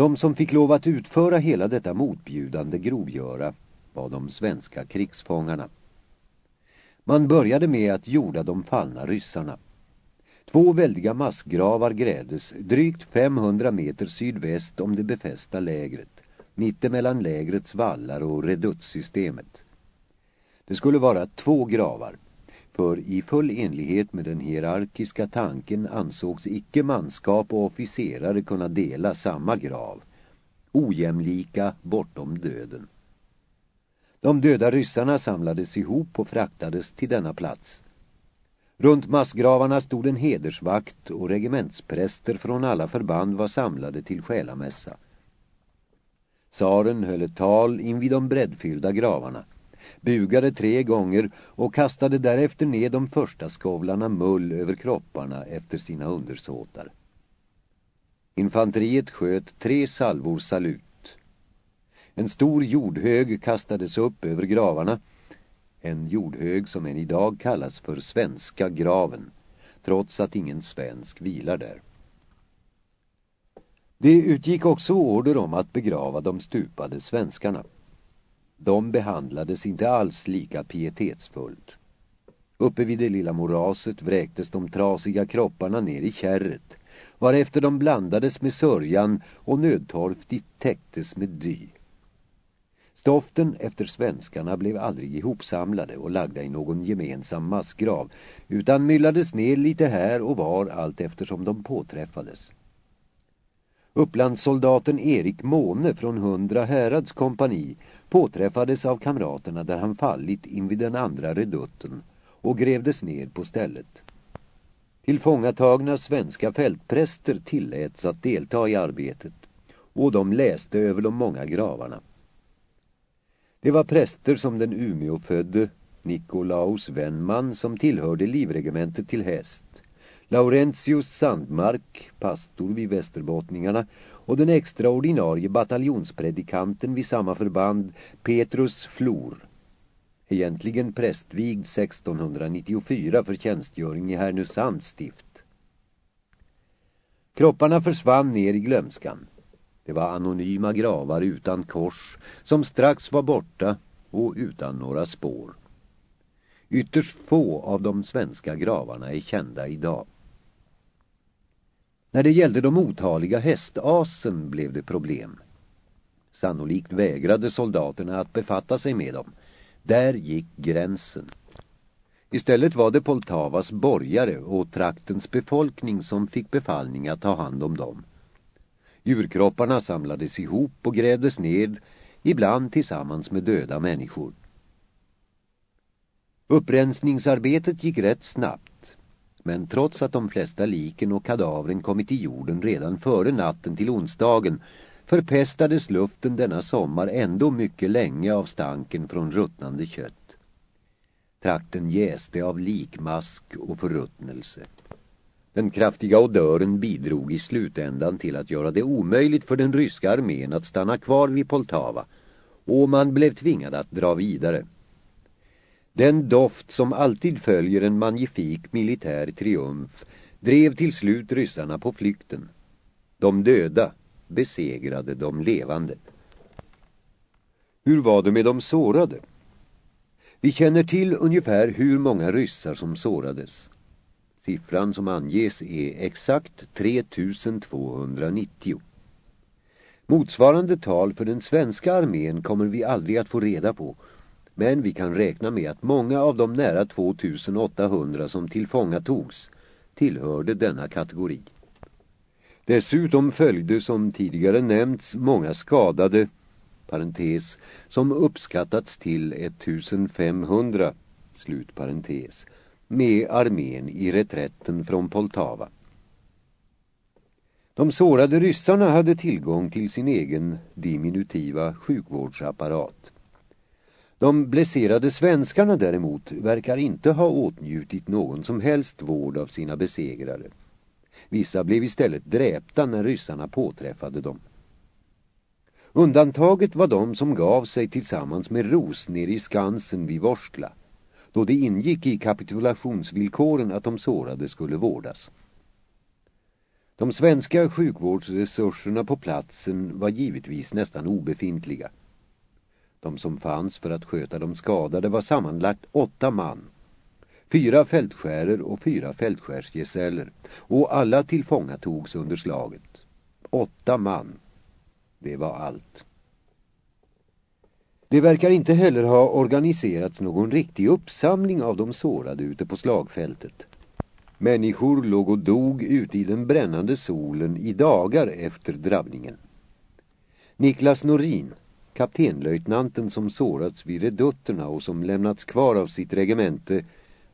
De som fick lov att utföra hela detta motbjudande grovgöra var de svenska krigsfångarna. Man började med att jorda de fallna ryssarna. Två väldiga massgravar grävdes drygt 500 meter sydväst om det befästa lägret, mittemellan lägrets vallar och reduttsystemet. Det skulle vara två gravar, för i full enlighet med den hierarkiska tanken ansågs icke manskap och officerare kunna dela samma grav, ojämlika bortom döden. De döda ryssarna samlades ihop och fraktades till denna plats. Runt massgravarna stod en hedersvakt och regementspräster från alla förband var samlade till själamässa. Saren höll ett tal invid de breddfyllda gravarna, bugade tre gånger och kastade därefter ner de första skovlarna mull över kropparna efter sina undersåtar. Infanteriet sköt tre salvor salut en stor jordhög kastades upp över gravarna. En jordhög som än idag kallas för svenska graven, trots att ingen svensk vilar där. Det utgick också order om att begrava de stupade svenskarna. De behandlades inte alls lika pietetsfullt. Uppe vid det lilla moraset vräktes de trasiga kropparna ner i kärret, varefter de blandades med sörjan och nödtorftigt täcktes med dy. Stoften efter svenskarna blev aldrig ihopsamlade och lagda i någon gemensam massgrav utan myllades ner lite här och var allt eftersom de påträffades. Upplandssoldaten Erik Måne från Hundra Härads kompani påträffades av kamraterna där han fallit invid den andra redutten och grävdes ner på stället. Tillfångatagna svenska fältpräster tilläts att delta i arbetet och de läste över de många gravarna. Det var präster som den Umeåfödde Nikolaus Wennman som tillhörde livregementet till häst. Laurentius Sandmark, pastor vid Västerbottningarna och den extraordinarie bataljonspredikanten vid samma förband, Petrus Flor. Egentligen prästvigd 1694 för tjänstgöring i Härnösands stift. Kropparna försvann ner i glömskan. Det var anonyma gravar utan kors som strax var borta och utan några spår. Ytterst få av de svenska gravarna är kända idag. När det gällde de otaliga hästasen blev det problem. Sannolikt vägrade soldaterna att befatta sig med dem. Där gick gränsen. Istället var det Poltavas borgare och traktens befolkning som fick befallning att ta hand om dem. Djurkropparna samlades ihop och grävdes ned, ibland tillsammans med döda människor. Upprensningsarbetet gick rätt snabbt, men trots att de flesta liken och kadavren kommit i jorden redan före natten till onsdagen förpestades luften denna sommar ändå mycket länge av stanken från ruttnande kött. Trakten jäste av likmask och förruttnelse. Den kraftiga odören bidrog i slutändan till att göra det omöjligt för den ryska armén att stanna kvar vid Poltava och man blev tvingad att dra vidare. Den doft som alltid följer en magnifik militär triumf drev till slut ryssarna på flykten. De döda besegrade de levande. Hur var det med de sårade? Vi känner till ungefär hur många ryssar som sårades. Siffran som anges är exakt 3290. Motsvarande tal för den svenska armén kommer vi aldrig att få reda på. Men vi kan räkna med att många av de nära 2800 som tillfångatogs tillhörde denna kategori. Dessutom följde som tidigare nämnts många skadade, parentes, som uppskattats till 1500, slut parentes, med armén i reträtten från Poltava. De sårade ryssarna hade tillgång till sin egen diminutiva sjukvårdsapparat. De blesserade svenskarna däremot verkar inte ha åtnjutit någon som helst vård av sina besegrare. Vissa blev istället dräpta när ryssarna påträffade dem. Undantaget var de som gav sig tillsammans med Ros ner i Skansen vid Vorskla då det ingick i kapitulationsvillkoren att de sårade skulle vårdas. De svenska sjukvårdsresurserna på platsen var givetvis nästan obefintliga. De som fanns för att sköta de skadade var sammanlagt åtta man. Fyra fältskärer och fyra fältskärsgesäller och alla tillfångatogs under slaget. Åtta man. Det var allt. Det verkar inte heller ha organiserats någon riktig uppsamling av de sårade ute på slagfältet. Människor låg och dog ute i den brännande solen i dagar efter drabbningen. Niklas Norin, kaptenlöjtnanten som sårats vid redutterna och som lämnats kvar av sitt regemente,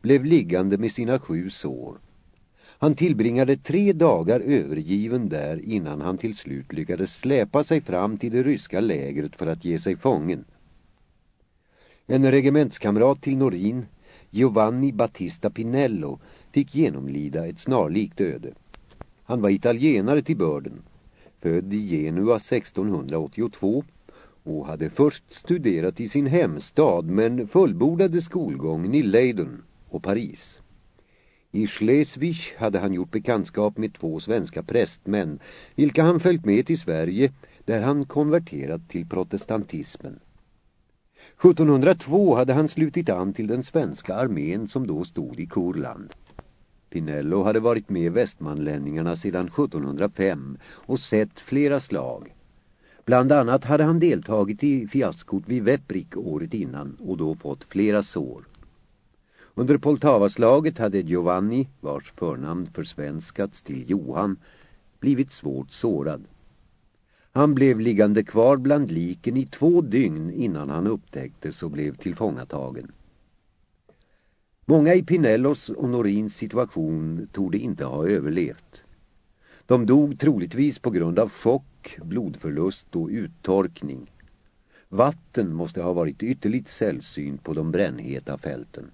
blev liggande med sina sju sår. Han tillbringade tre dagar övergiven där innan han till slut lyckades släpa sig fram till det ryska lägret för att ge sig fången. En regementskamrat till Norin, Giovanni Battista Pinello, fick genomlida ett snarlikt öde. Han var italienare till börden, född i Genua 1682 och hade först studerat i sin hemstad men fullbordade skolgången i Leiden och Paris. I Schleswig hade han gjort bekantskap med två svenska prästmän vilka han följt med till Sverige där han konverterat till protestantismen. 1702 hade han slutit an till den svenska armén som då stod i Kurland. Pinello hade varit med västmanlänningarna sedan 1705 och sett flera slag. Bland annat hade han deltagit i fiaskot vid Veprik året innan och då fått flera sår. Under Poltavaslaget hade Giovanni, vars förnamn försvenskats till Johan, blivit svårt sårad. Han blev liggande kvar bland liken i två dygn innan han upptäcktes och blev tillfångatagen. Många i Pinellos och Norins situation torde inte ha överlevt. De dog troligtvis på grund av chock, blodförlust och uttorkning. Vatten måste ha varit ytterligt sällsynt på de brännheta fälten.